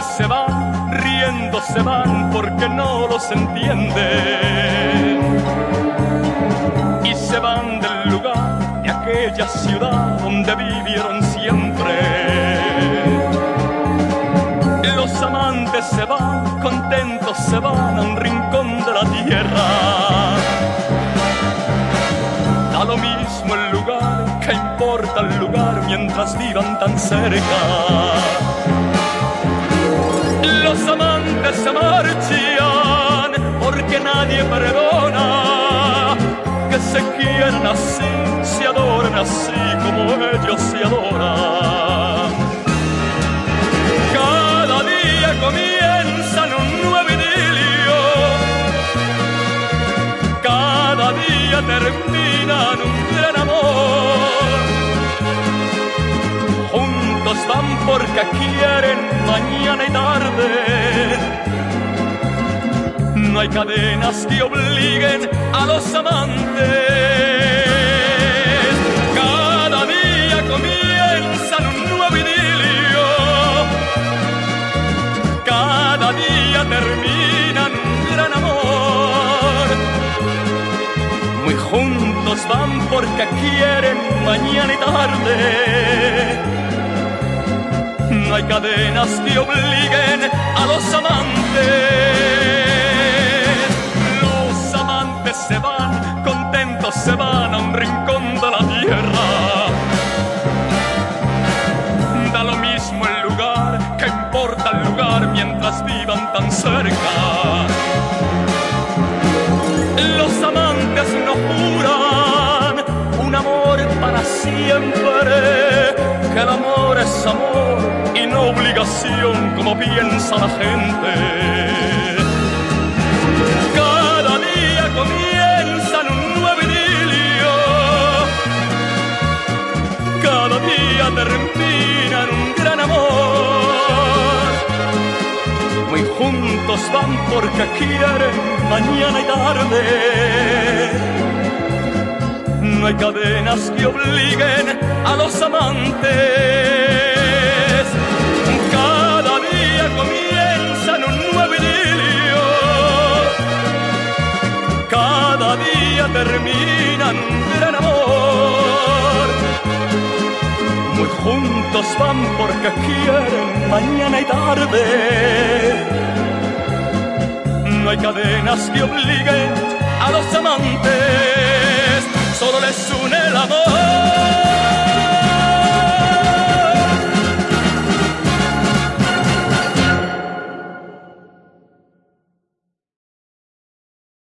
se van, riendo se van porque no los entienden. Y se van del lugar de aquella ciudad donde vivieron siempre. Los amantes se van, contentos se van a un rincón de la tierra. Da lo mismo el lugar, que importa el lugar mientras vivan tan cerca se marchan porque nadie perdona que se quieran así, se adoran así como ellos se adoran. Cada día comienzan un nuevo idilio, cada día terminan un gran amor juntos van porque quieren mañana y tarde. Hay cadenas que obliguen a los amantes. Cada día comienzan un nuevo idilio. Cada día terminan un gran amor. Muy juntos van porque quieren mañana y tarde no hay cadenas que obliguen a los amantes. Los amantes no juran un amor para siempre, que el amor es amor y no obligación como piensa la gente. Cada día comienzan un nuevo idilio, cada día terminan un gran amor. Muy juntos van porque quieren mañana y tarde no hay cadenas que obliguen a los amantes. Cada día comienzan un nuevo idilio, cada día terminan gran Muy juntos van porque quieren mañana y tarde. No hay cadenas que obliguen a los amantes solo les une el amor.